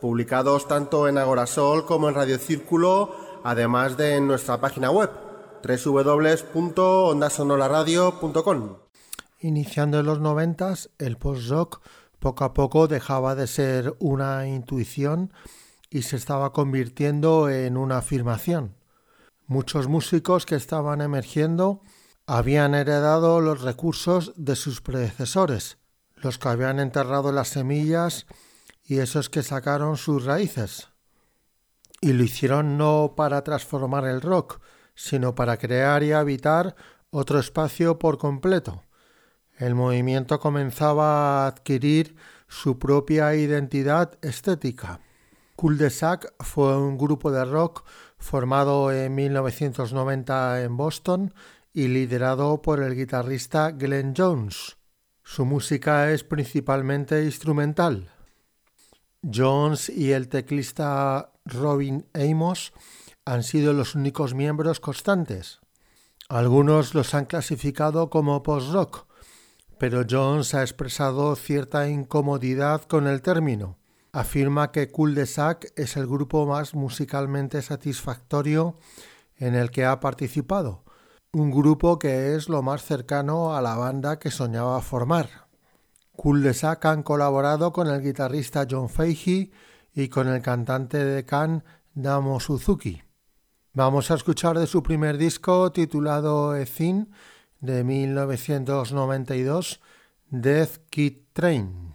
publicados tanto en Agorasol como en Radio Círculo, además de en nuestra página web www.ondasonolaradio.com. Iniciando en los noventas, el post-rock poco a poco dejaba de ser una intuición y se estaba convirtiendo en una afirmación. Muchos músicos que estaban emergiendo habían heredado los recursos de sus predecesores, los que habían enterrado las semillas y esos que sacaron sus raíces. Y lo hicieron no para transformar el rock, sino para crear y habitar otro espacio por completo. El movimiento comenzaba a adquirir su propia identidad estética. Cul de Sac fue un grupo de rock formado en 1990 en Boston y liderado por el guitarrista Glenn Jones. Su música es principalmente instrumental. Jones y el teclista Robin Amos han sido los únicos miembros constantes. Algunos los han clasificado como post-rock, pero Jones ha expresado cierta incomodidad con el término. Afirma que Cul de Sac es el grupo más musicalmente satisfactorio en el que ha participado, un grupo que es lo más cercano a la banda que soñaba formar. Cul de Sac han colaborado con el guitarrista John Fahey y con el cantante de Can Damo Suzuki. Vamos a escuchar de su primer disco titulado Ethin de 1992, Death Kid Train.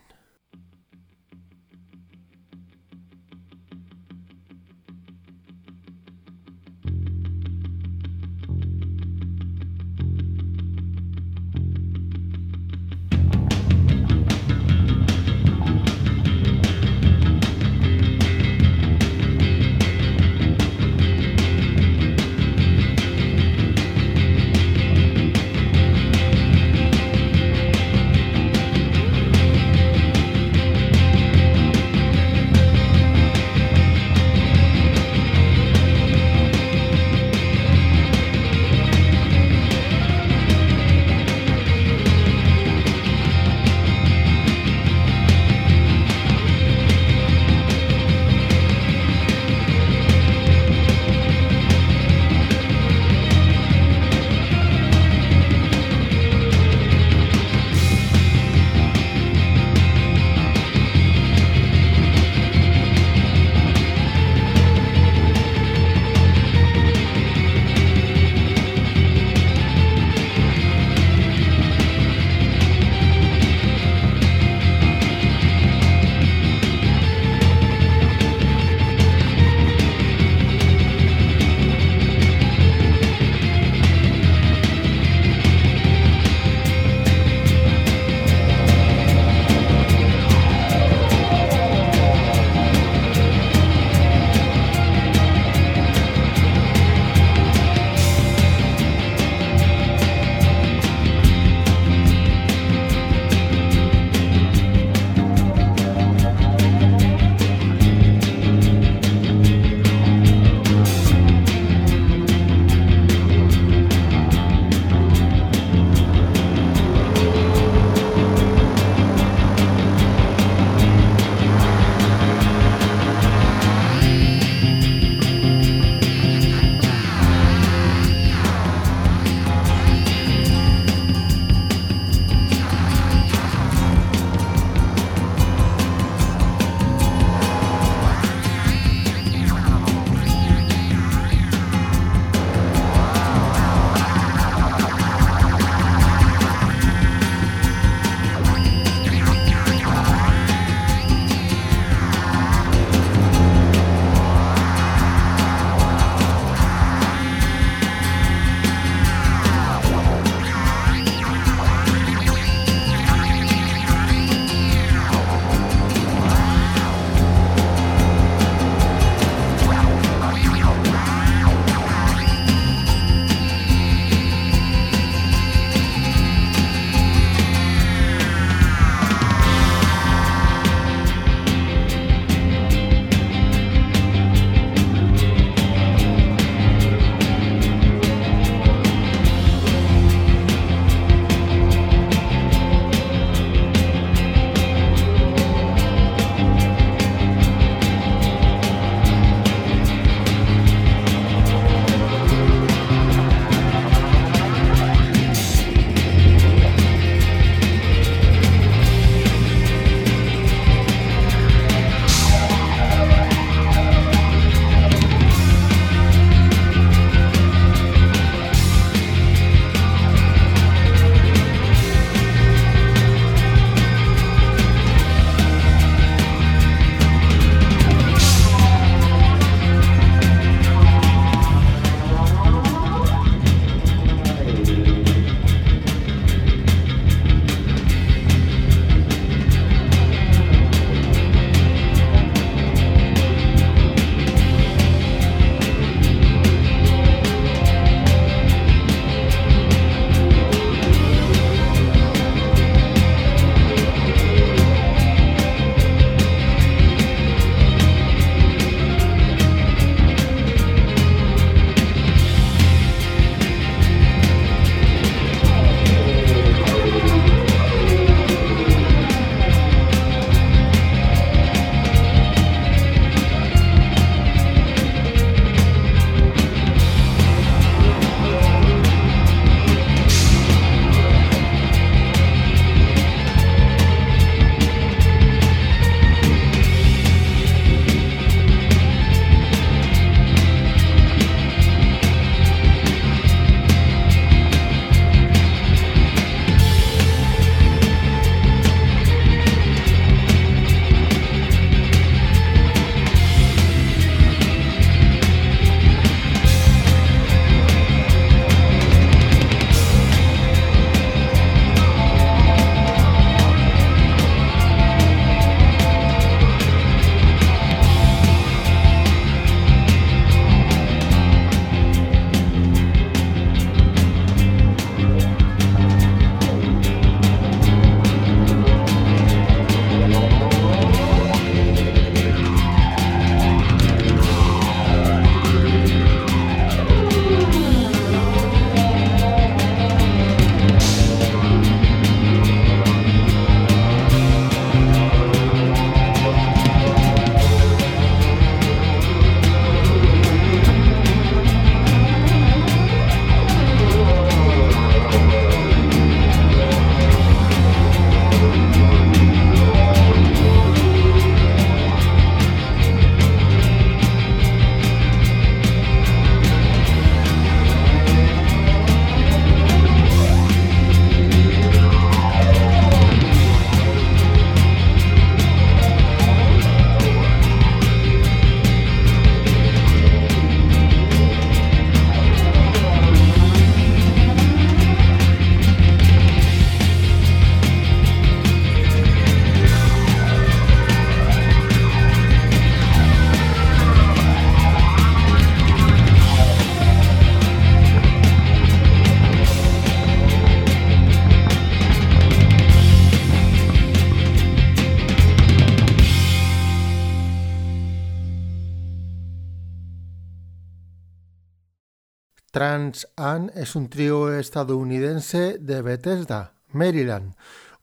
Trans An es un trío estadounidense de Bethesda, Maryland,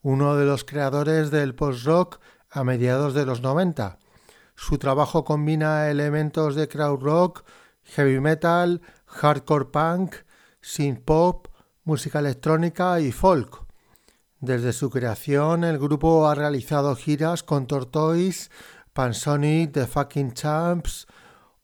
uno de los creadores del post-rock a mediados de los 90. Su trabajo combina elementos de crowd rock, heavy metal, hardcore punk, synth pop, música electrónica y folk. Desde su creación, el grupo ha realizado giras con Tortoise, Pansonic, The Fucking Champs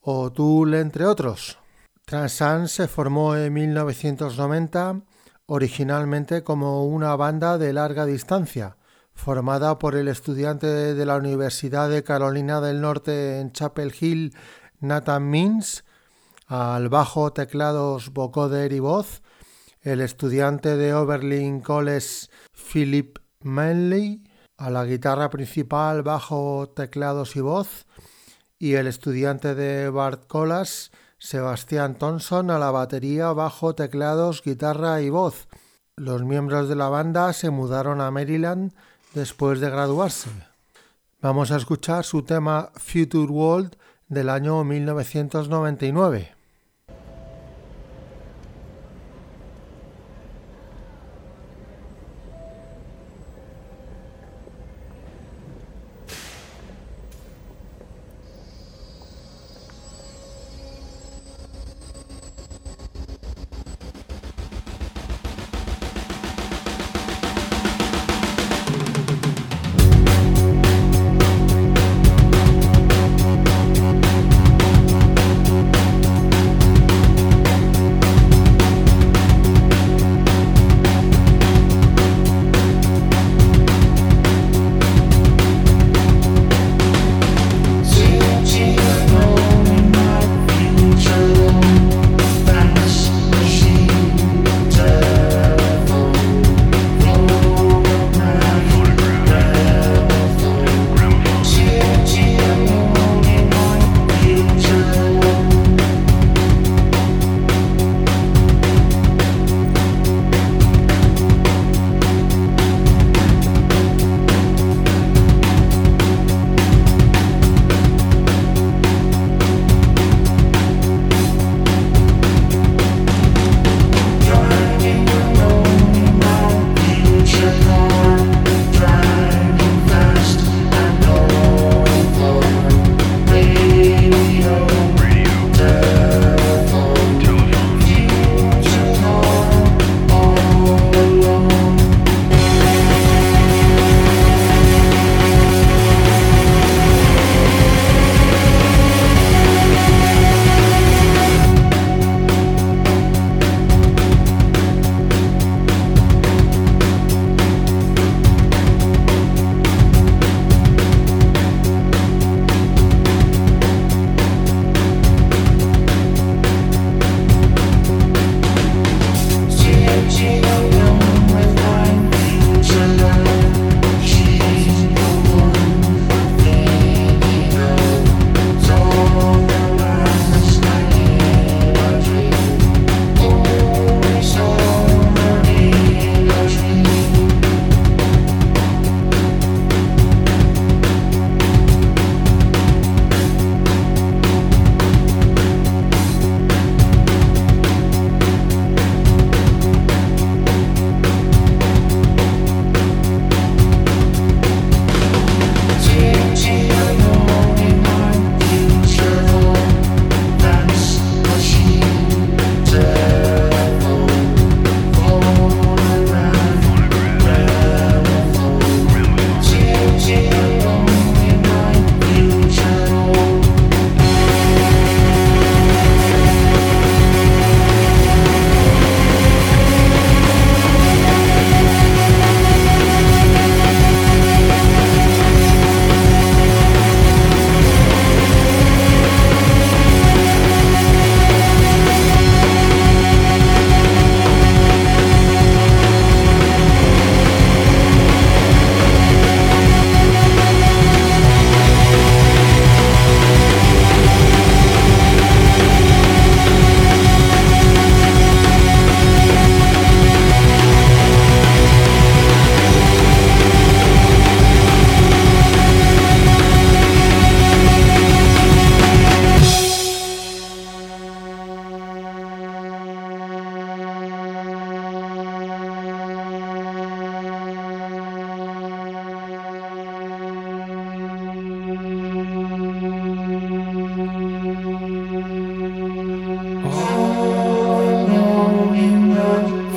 o Tool, entre otros. Transan se formó en 1990 originalmente como una banda de larga distancia, formada por el estudiante de la Universidad de Carolina del Norte en Chapel Hill, Nathan Means, al bajo, teclados, vocoder y voz, el estudiante de Oberlin College Philip Manley, a la guitarra principal, bajo, teclados y voz, y el estudiante de Bart College Sebastián Thompson a la batería, bajo, teclados, guitarra y voz. Los miembros de la banda se mudaron a Maryland después de graduarse. Vamos a escuchar su tema Future World del año 1999.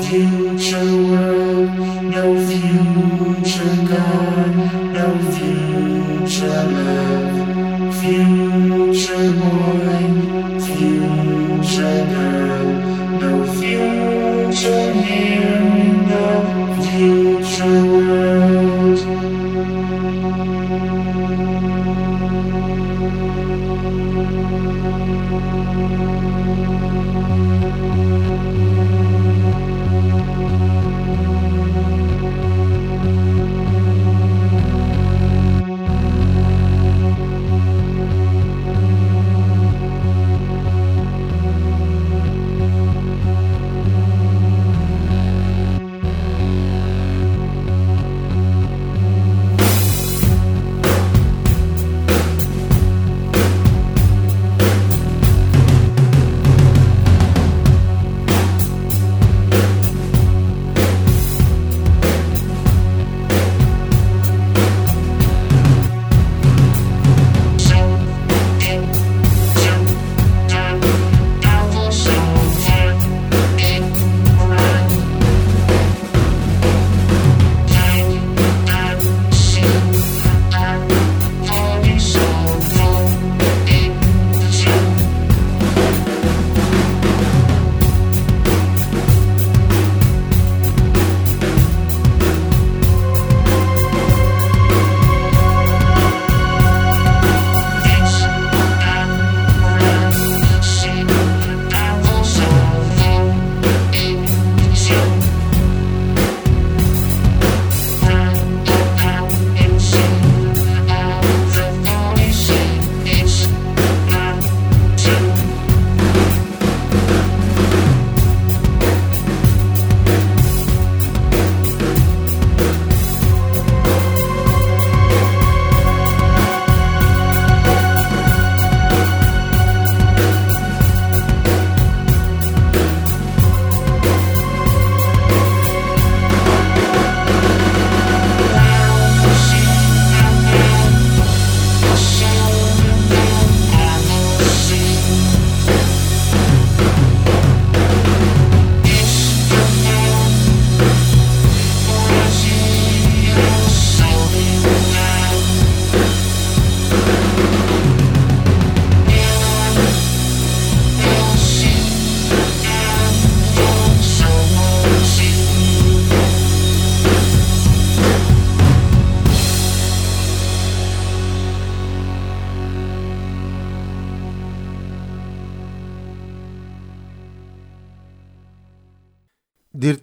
future world, no future God.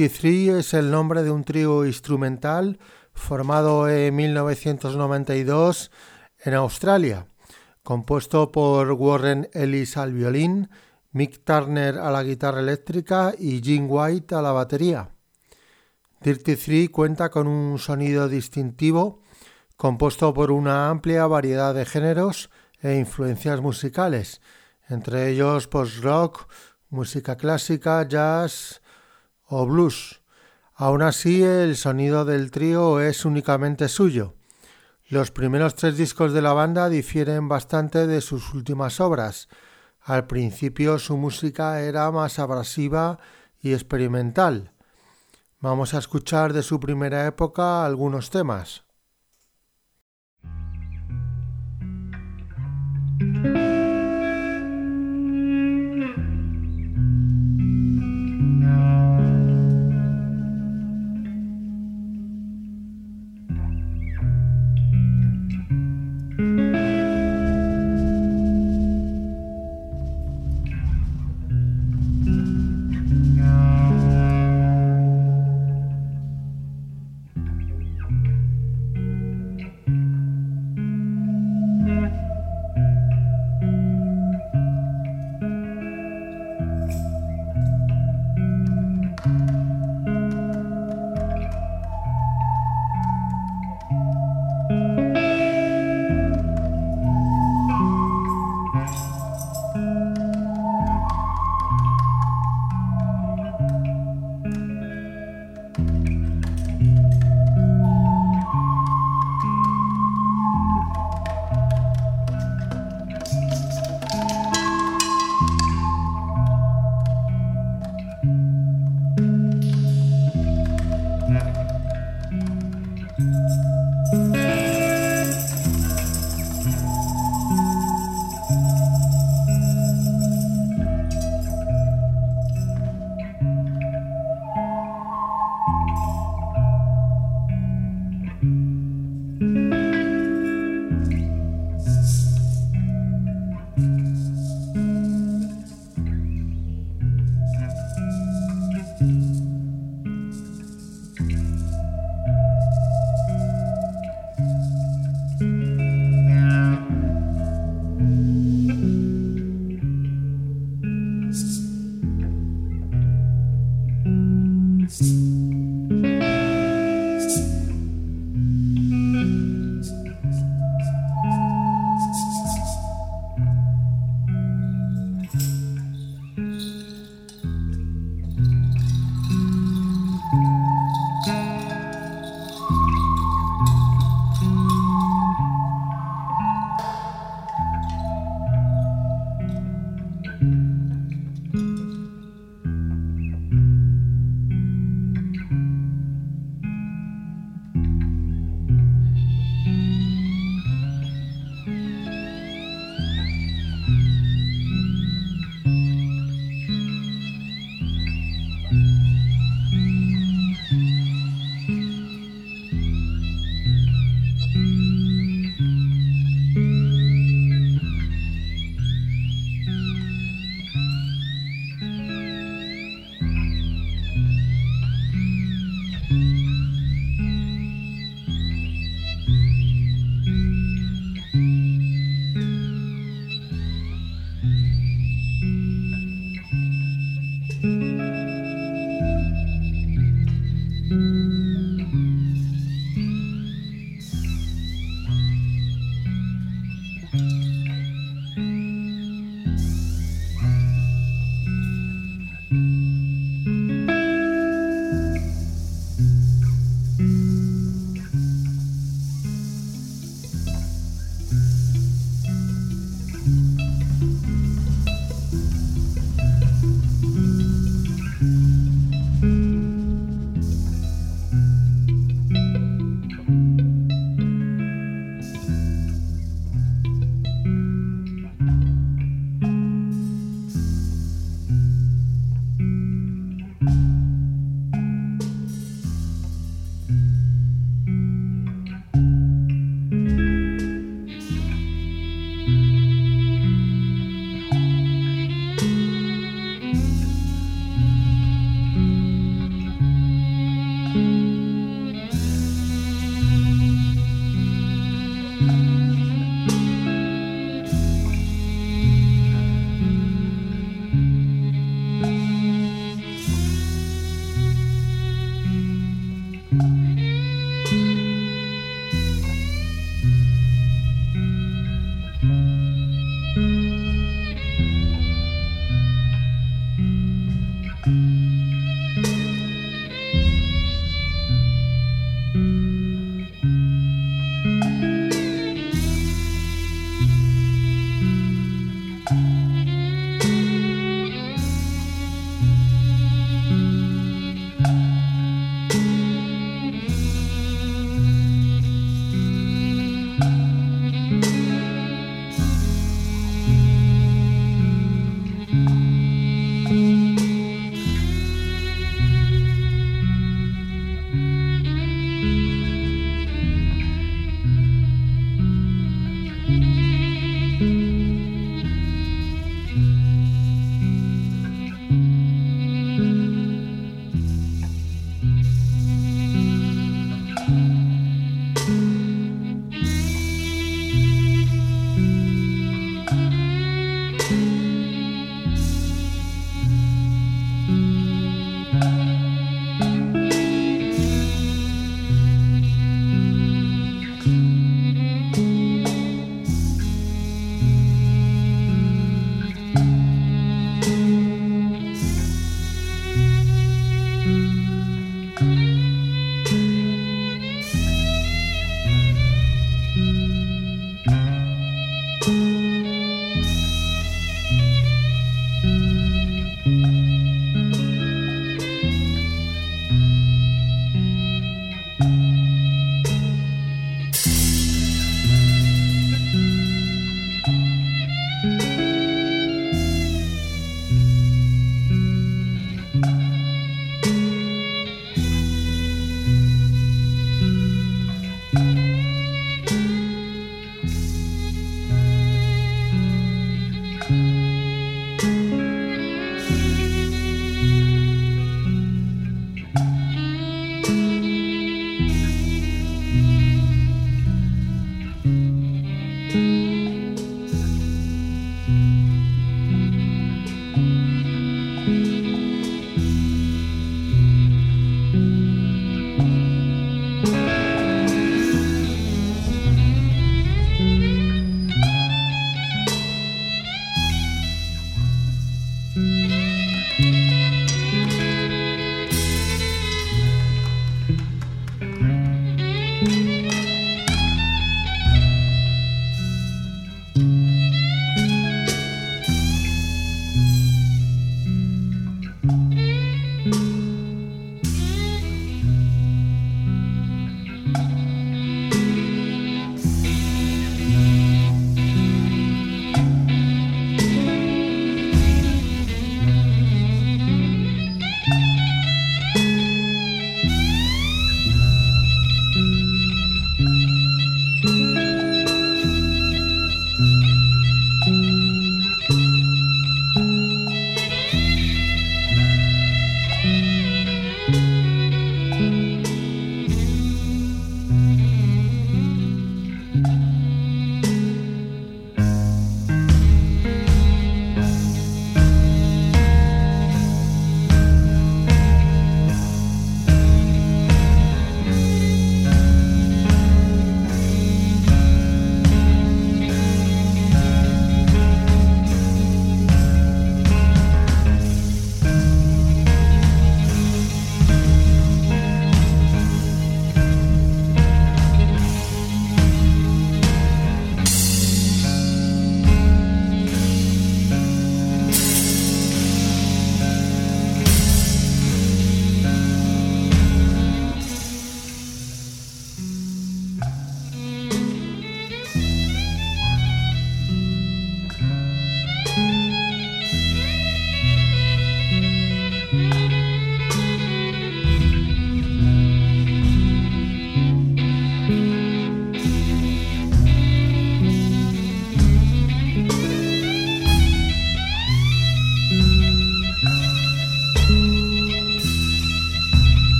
23 es el nombre de un trío instrumental formado en 1992 en Australia, compuesto por Warren Ellis al violín, Mick Turner a la guitarra eléctrica y Jim White a la batería. Dirty Three cuenta con un sonido distintivo, compuesto por una amplia variedad de géneros e influencias musicales, entre ellos post-rock, música clásica, jazz, o blues. Aún así, el sonido del trío es únicamente suyo. Los primeros tres discos de la banda difieren bastante de sus últimas obras. Al principio su música era más abrasiva y experimental. Vamos a escuchar de su primera época algunos temas.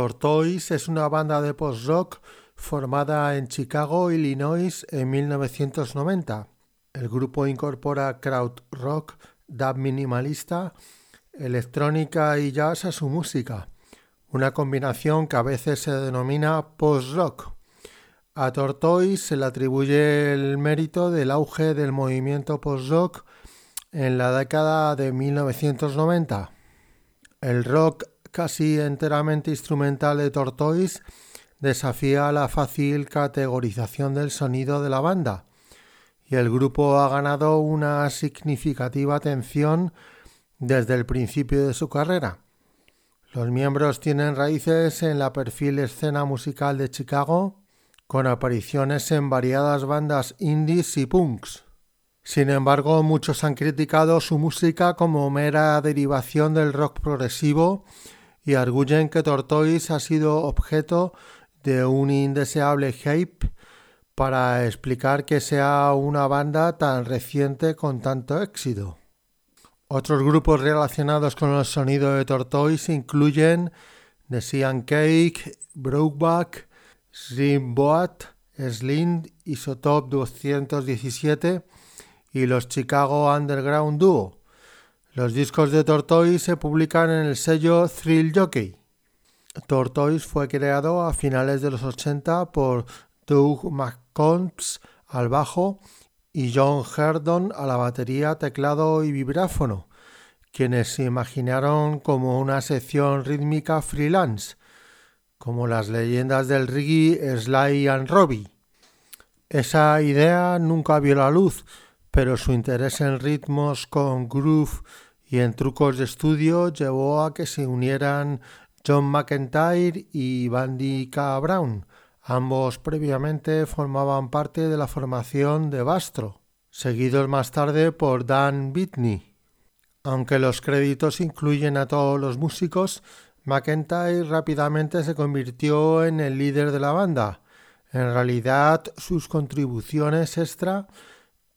Tortoise es una banda de post-rock formada en Chicago, Illinois, en 1990. El grupo incorpora crowd rock, dub minimalista, electrónica y jazz a su música, una combinación que a veces se denomina post-rock. A Tortoise se le atribuye el mérito del auge del movimiento post-rock en la década de 1990. El rock casi enteramente instrumental de Tortoise desafía la fácil categorización del sonido de la banda y el grupo ha ganado una significativa atención desde el principio de su carrera. Los miembros tienen raíces en la perfil escena musical de Chicago, con apariciones en variadas bandas indies y punks. Sin embargo, muchos han criticado su música como mera derivación del rock progresivo y arguyen que Tortoise ha sido objeto de un indeseable hype para explicar que sea una banda tan reciente con tanto éxito. Otros grupos relacionados con el sonido de Tortoise incluyen The Sian Cake, Brokeback, Rimboat, Slind, Isotop 217 y los Chicago Underground Duo. Los discos de Tortoise se publican en el sello Thrill Jockey. Tortoise fue creado a finales de los 80 por Doug McCombs al bajo y John Herdon a la batería, teclado y vibráfono, quienes se imaginaron como una sección rítmica freelance, como las leyendas del reggae Sly and Robbie. Esa idea nunca vio la luz, pero su interés en ritmos con groove y en trucos de estudio llevó a que se unieran John McIntyre y Bandy K. Brown. Ambos previamente formaban parte de la formación de Bastro, seguidos más tarde por Dan Whitney. Aunque los créditos incluyen a todos los músicos, McIntyre rápidamente se convirtió en el líder de la banda. En realidad, sus contribuciones extra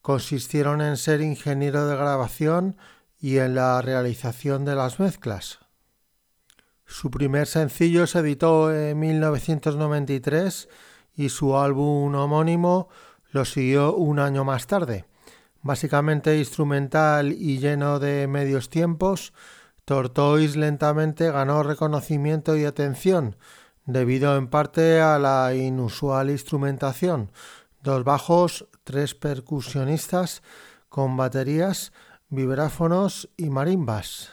consistieron en ser ingeniero de grabación y en la realización de las mezclas. Su primer sencillo se editó en 1993 y su álbum homónimo lo siguió un año más tarde. Básicamente instrumental y lleno de medios tiempos, Tortoise lentamente ganó reconocimiento y atención, debido en parte a la inusual instrumentación, dos bajos, tres percusionistas con baterías, vibráfonos y marimbas.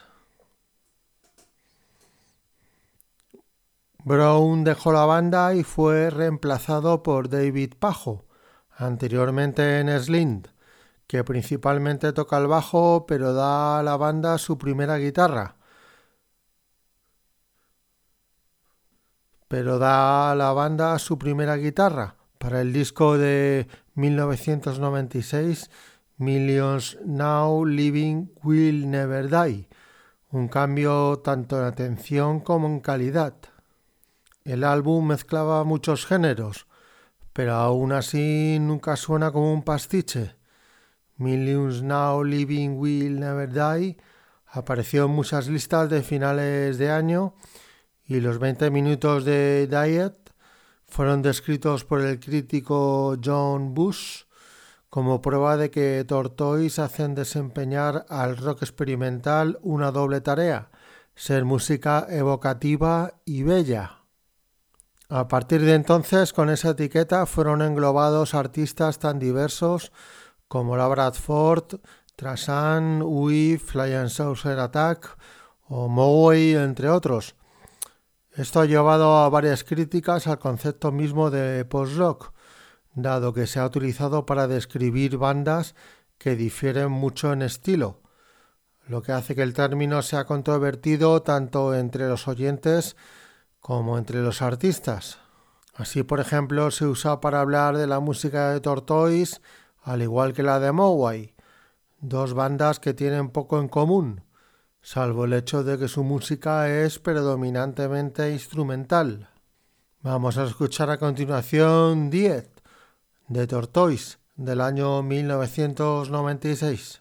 Brown dejó la banda y fue reemplazado por David Pajo, anteriormente en Slind, que principalmente toca el bajo pero da a la banda su primera guitarra. Pero da a la banda su primera guitarra para el disco de 1996 Millions Now Living Will Never Die, un cambio tanto en atención como en calidad. El álbum mezclaba muchos géneros, pero aún así nunca suena como un pastiche. Millions Now Living Will Never Die apareció en muchas listas de finales de año y los 20 minutos de Diet fueron descritos por el crítico John Bush como prueba de que Tortoise hacen desempeñar al rock experimental una doble tarea, ser música evocativa y bella. A partir de entonces, con esa etiqueta fueron englobados artistas tan diversos como la Bradford, Trasan, Ui, Fly and Saucer Attack o Moway, entre otros, esto ha llevado a varias críticas al concepto mismo de post-rock, dado que se ha utilizado para describir bandas que difieren mucho en estilo, lo que hace que el término sea controvertido tanto entre los oyentes como entre los artistas. Así, por ejemplo, se usa para hablar de la música de Tortoise, al igual que la de Moway, dos bandas que tienen poco en común, salvo el hecho de que su música es predominantemente instrumental. Vamos a escuchar a continuación Diet de Tortoise del año 1996.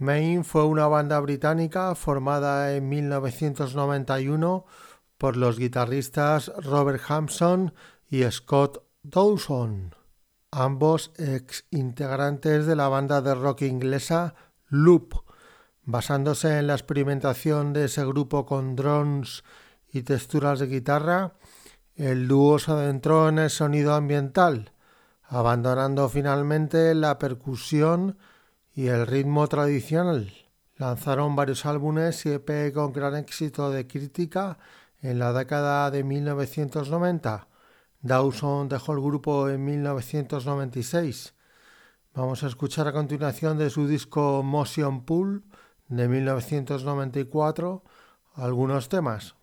Main fue una banda británica formada en 1991 por los guitarristas Robert Hampson y Scott Dawson, ambos ex integrantes de la banda de rock inglesa Loop. Basándose en la experimentación de ese grupo con drones y texturas de guitarra, el dúo se adentró en el sonido ambiental, abandonando finalmente la percusión y el ritmo tradicional. Lanzaron varios álbumes y EP con gran éxito de crítica en la década de 1990. Dawson dejó el grupo en 1996. Vamos a escuchar a continuación de su disco Motion Pool de 1994 algunos temas.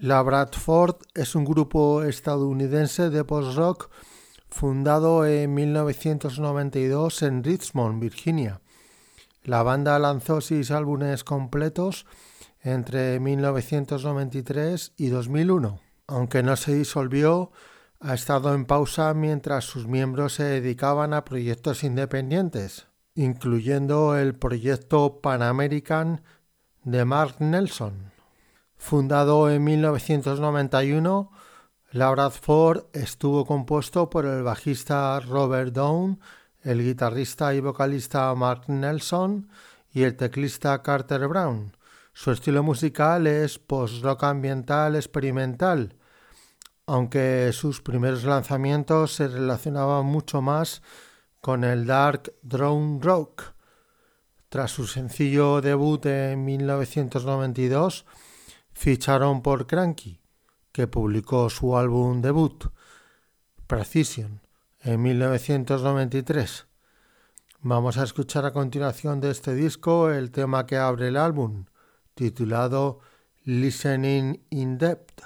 La Bradford es un grupo estadounidense de post-rock fundado en 1992 en Richmond, Virginia. La banda lanzó seis álbumes completos entre 1993 y 2001. Aunque no se disolvió, ha estado en pausa mientras sus miembros se dedicaban a proyectos independientes, incluyendo el proyecto Pan American de Mark Nelson. Fundado en 1991, la Bradford estuvo compuesto por el bajista Robert Down, el guitarrista y vocalista Mark Nelson y el teclista Carter Brown. Su estilo musical es post-rock ambiental experimental, aunque sus primeros lanzamientos se relacionaban mucho más con el dark drone rock. Tras su sencillo debut en 1992, ficharon por Cranky, que publicó su álbum debut, Precision, en 1993. Vamos a escuchar a continuación de este disco el tema que abre el álbum, titulado Listening in Depth.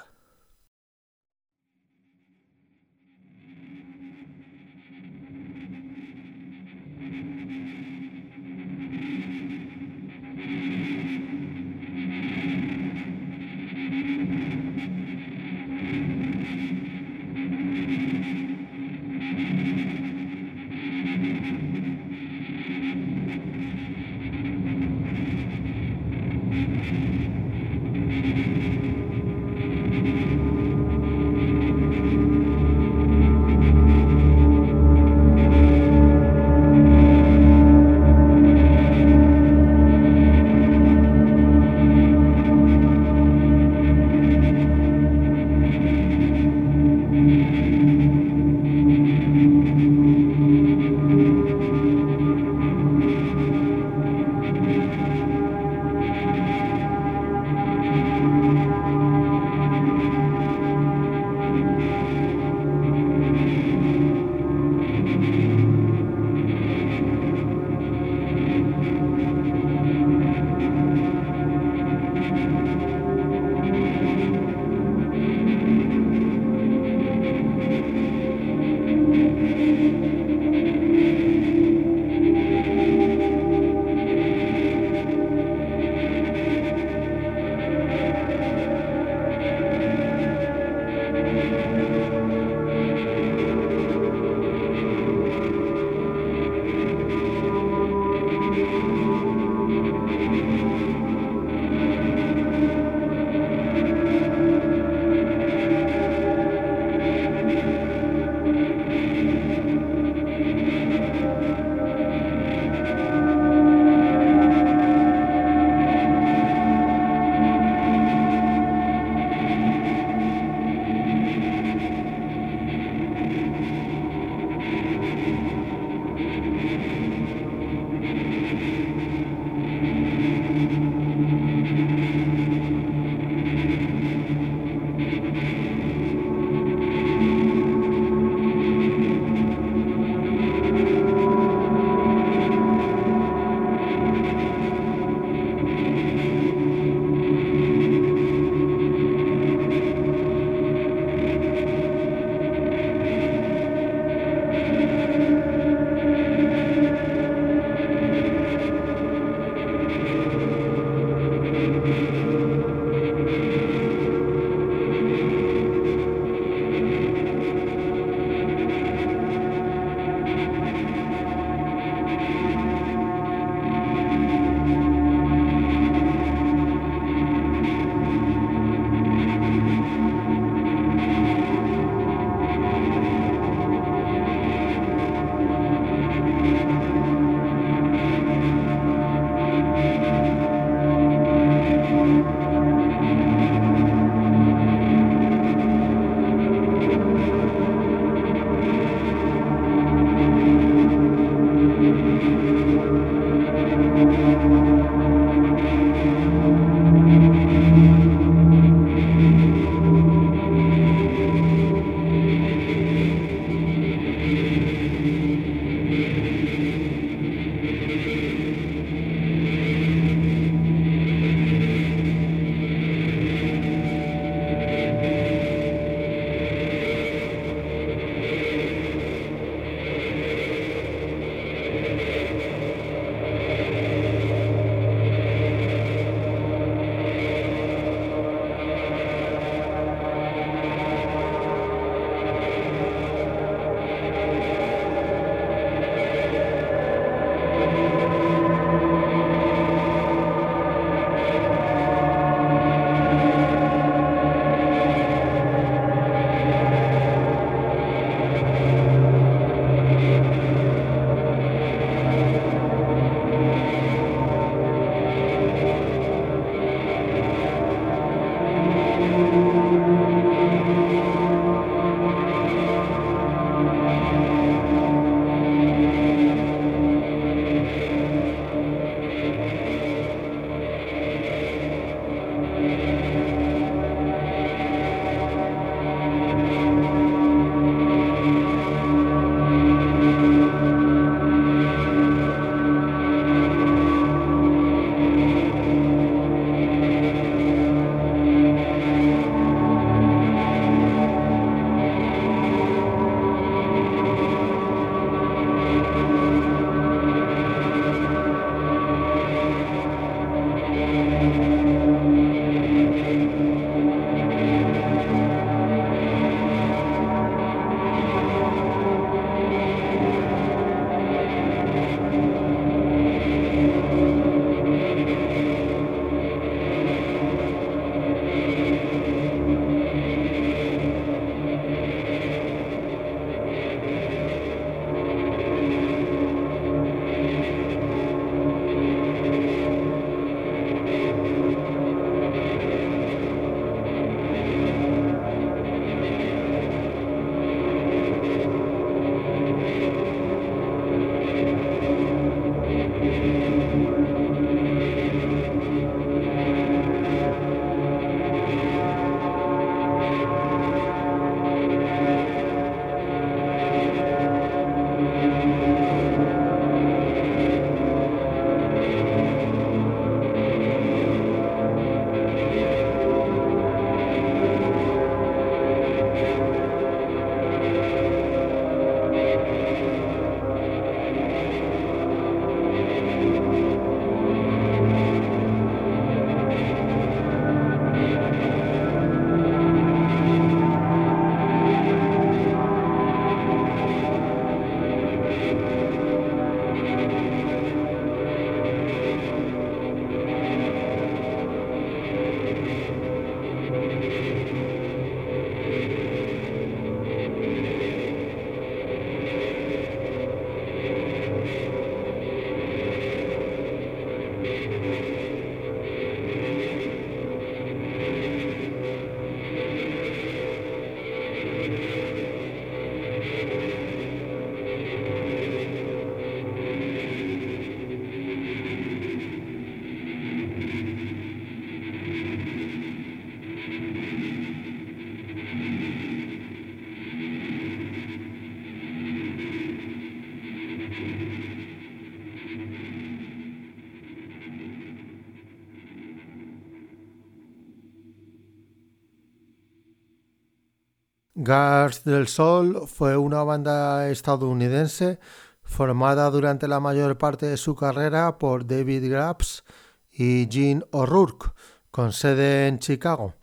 Gas del Sol fue una banda estadounidense formada durante la mayor parte de su carrera por David Grabs y Gene O'Rourke, con sede en Chicago.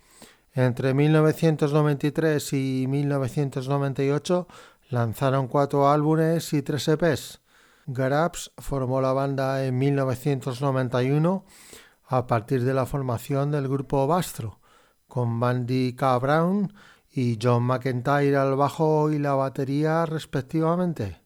Entre 1993 y 1998 lanzaron cuatro álbumes y tres EPs. Grabs formó la banda en 1991 a partir de la formación del grupo Bastro, con Bandy K. Brown y John McIntyre al bajo y la batería respectivamente.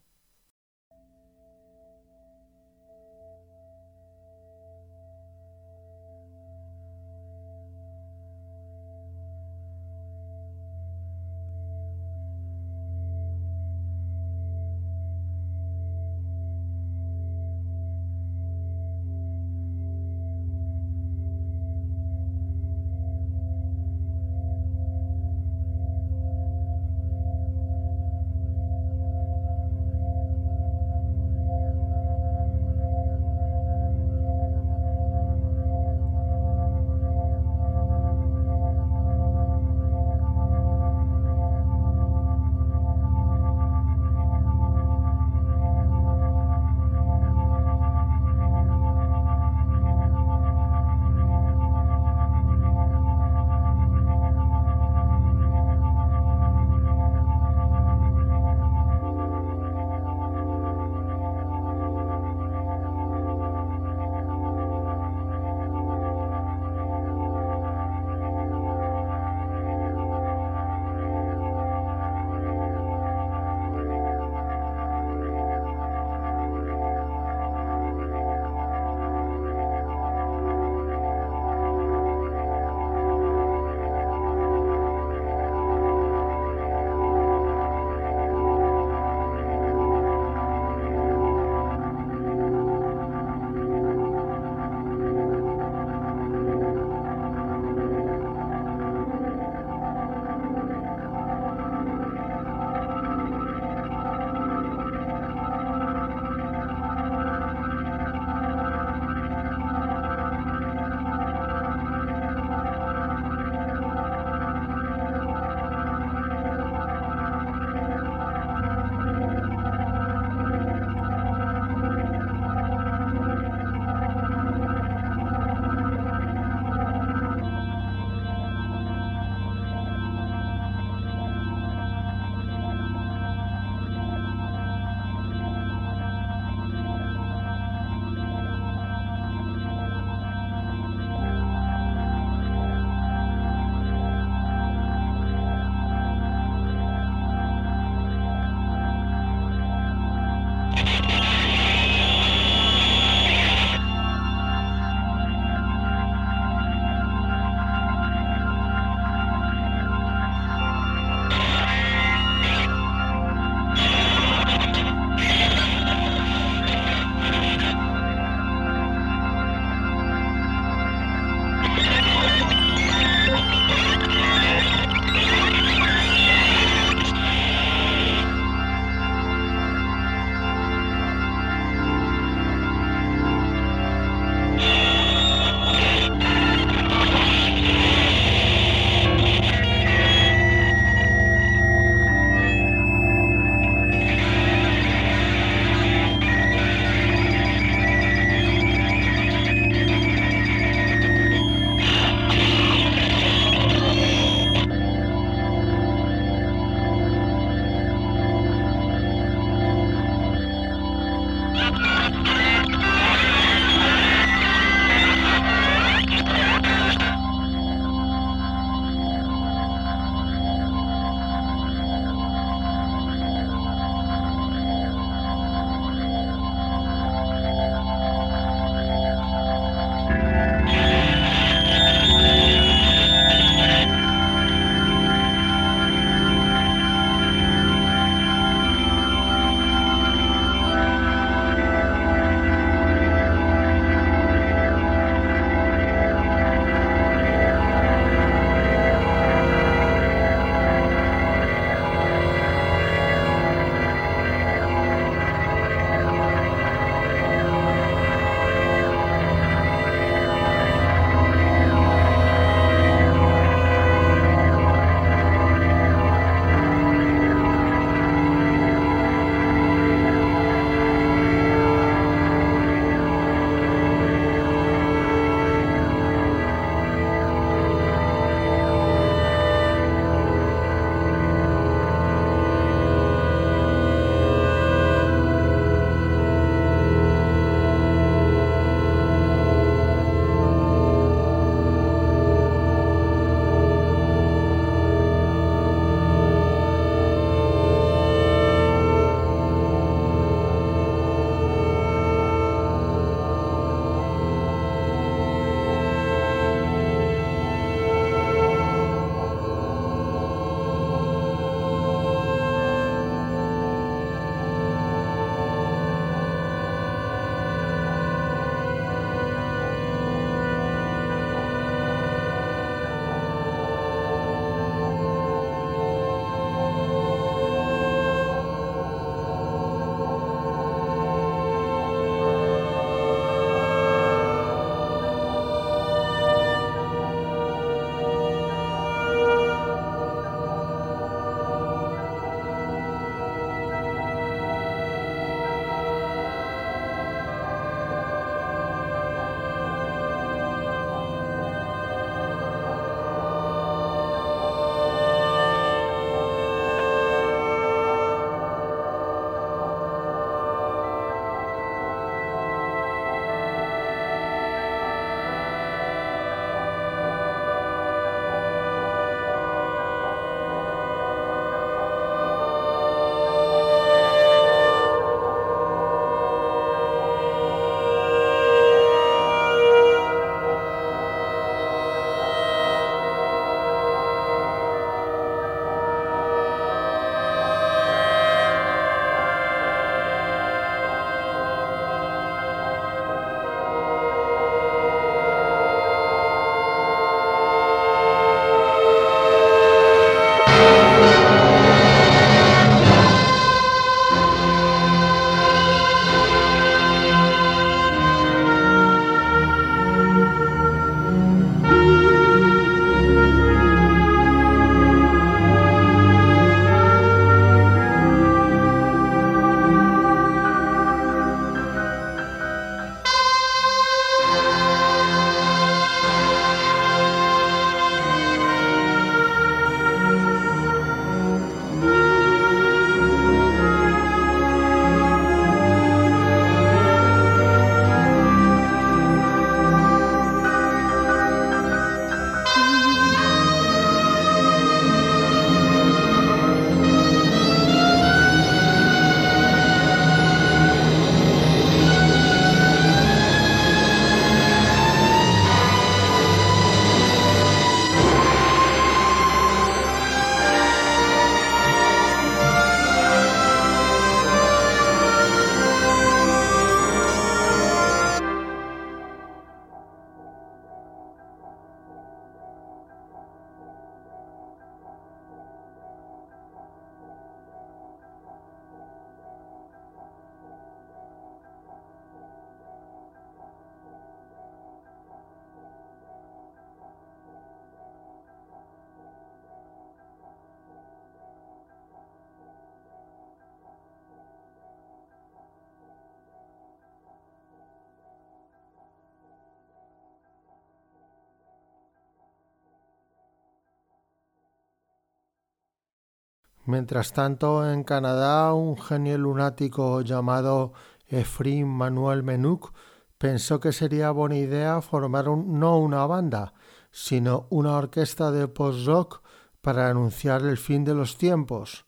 Mientras tanto, en Canadá, un genio lunático llamado Efrim Manuel Menuk pensó que sería buena idea formar no una banda, sino una orquesta de post-rock para anunciar el fin de los tiempos.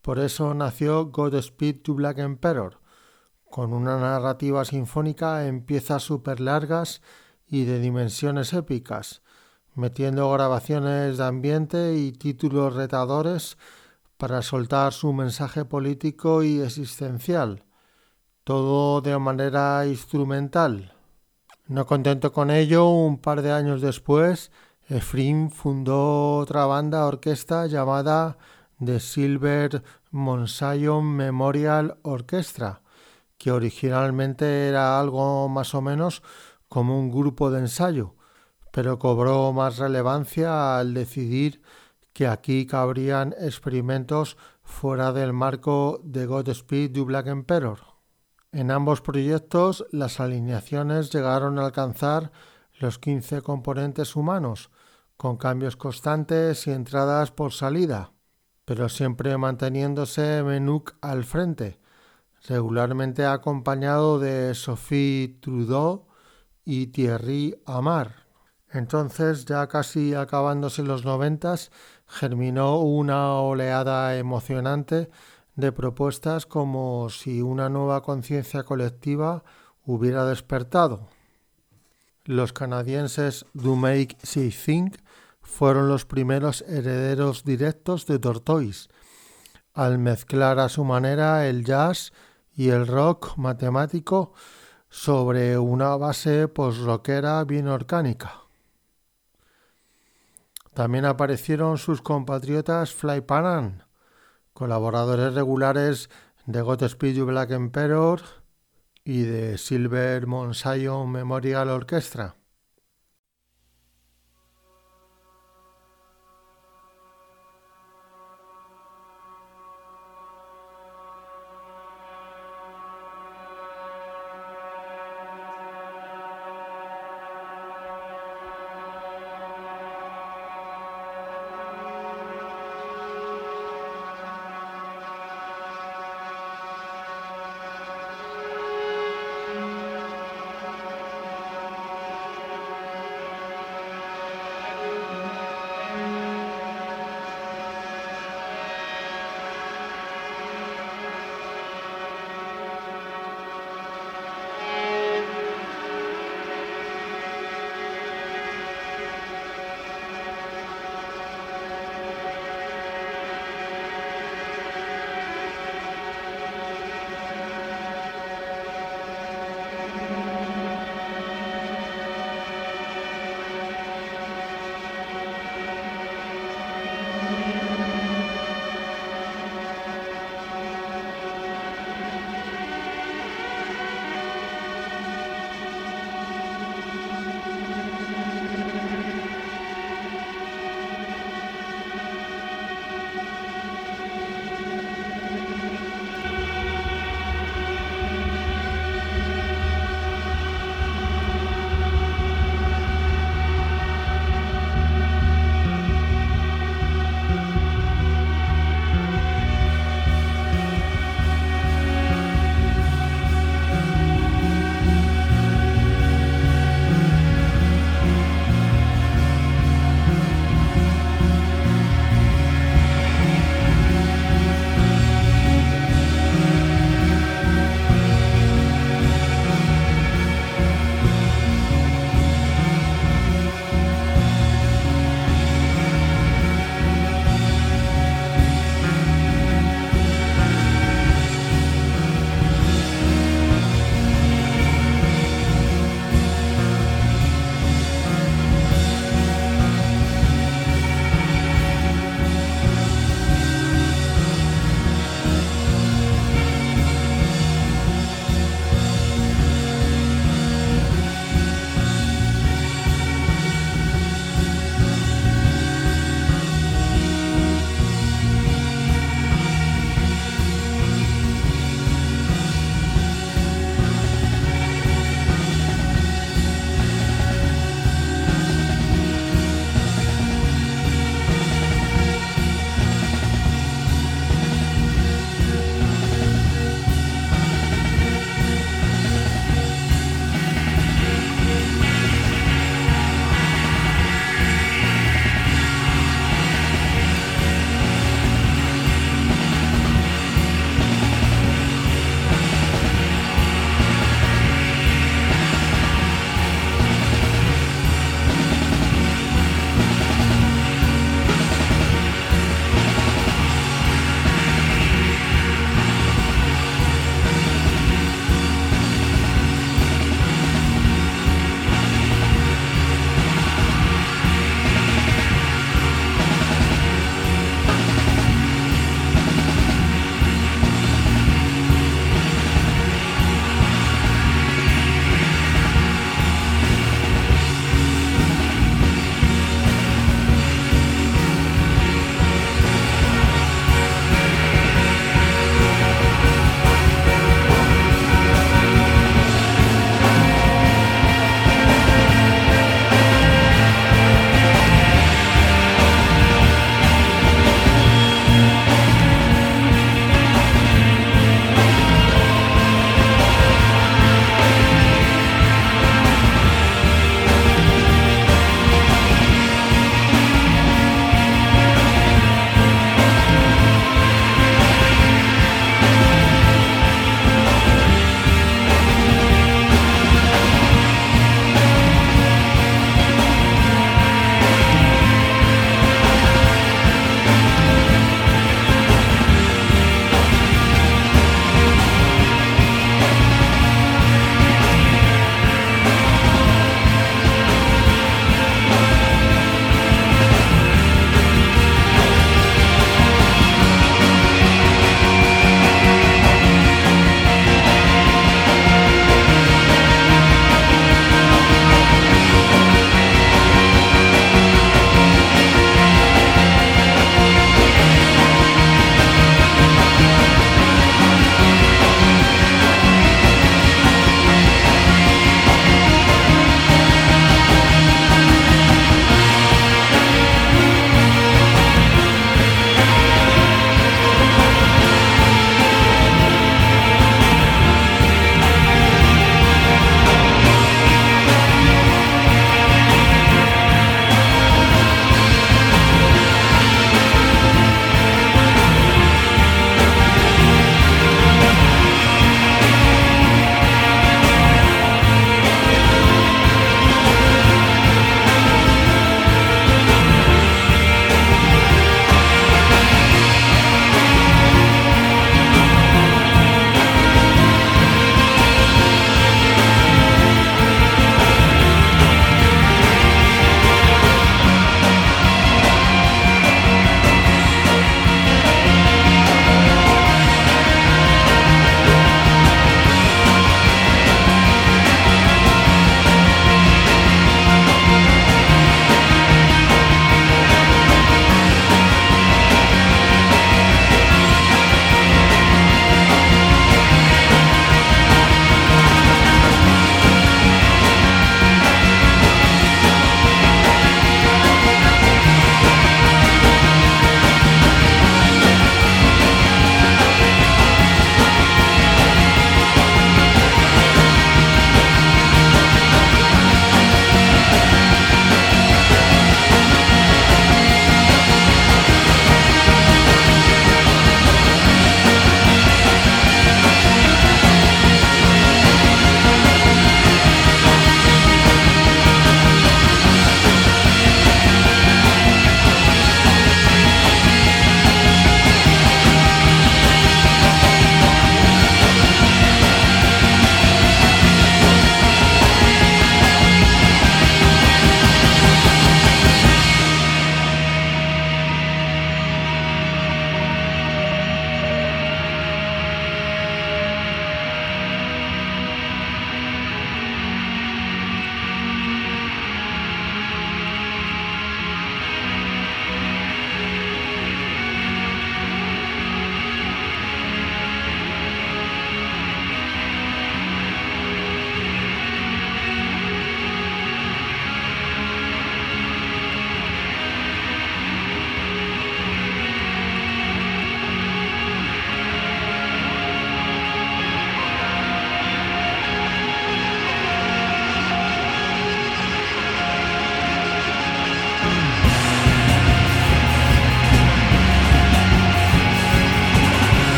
Por eso nació Godspeed to Black Emperor, con una narrativa sinfónica en piezas súper largas y de dimensiones épicas, metiendo grabaciones de ambiente y títulos retadores para soltar su mensaje político y existencial, todo de manera instrumental. No contento con ello, un par de años después, Efrim fundó otra banda orquesta llamada The Silver Monsion Memorial Orchestra, que originalmente era algo más o menos como un grupo de ensayo, pero cobró más relevancia al decidir que aquí cabrían experimentos fuera del marco de Godspeed du Black Emperor. En ambos proyectos las alineaciones llegaron a alcanzar los 15 componentes humanos, con cambios constantes y entradas por salida, pero siempre manteniéndose Menuk al frente, regularmente acompañado de Sophie Trudeau y Thierry Amar. Entonces, ya casi acabándose los noventas, germinó una oleada emocionante de propuestas como si una nueva conciencia colectiva hubiera despertado. Los canadienses Do Make See Think fueron los primeros herederos directos de Tortoise, al mezclar a su manera el jazz y el rock matemático sobre una base post-rockera bien orgánica. También aparecieron sus compatriotas Fly Panan, colaboradores regulares de Godspeed Black Emperor y de Silver Monsion Memorial Orchestra.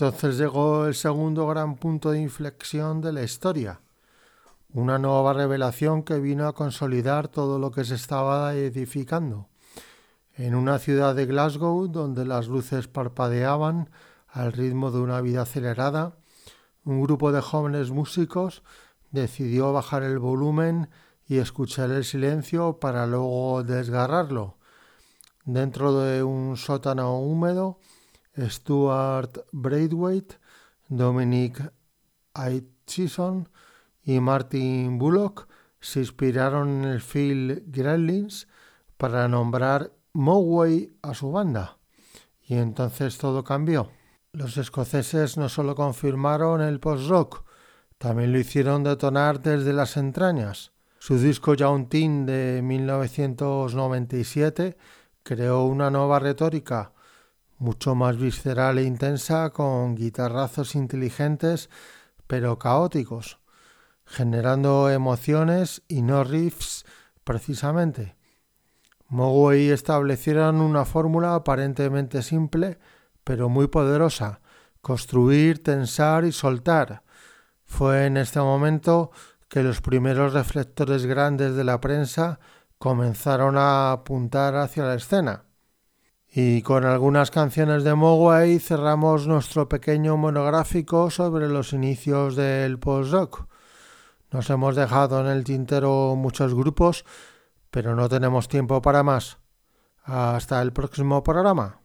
Entonces llegó el segundo gran punto de inflexión de la historia, una nueva revelación que vino a consolidar todo lo que se estaba edificando. En una ciudad de Glasgow donde las luces parpadeaban al ritmo de una vida acelerada, un grupo de jóvenes músicos decidió bajar el volumen y escuchar el silencio para luego desgarrarlo. Dentro de un sótano húmedo, Stuart Braithwaite, Dominic Aitchison y Martin Bullock se inspiraron en el Phil Gremlins para nombrar Moway a su banda. Y entonces todo cambió. Los escoceses no solo confirmaron el post-rock, también lo hicieron detonar desde las entrañas. Su disco Jauntin de 1997 creó una nueva retórica, mucho más visceral e intensa, con guitarrazos inteligentes pero caóticos, generando emociones y no riffs precisamente. Mogwai establecieron una fórmula aparentemente simple pero muy poderosa, construir, tensar y soltar, fue en este momento que los primeros reflectores grandes de la prensa comenzaron a apuntar hacia la escena. Y con algunas canciones de Mogwai cerramos nuestro pequeño monográfico sobre los inicios del post-rock. Nos hemos dejado en el tintero muchos grupos, pero no tenemos tiempo para más. Hasta el próximo programa.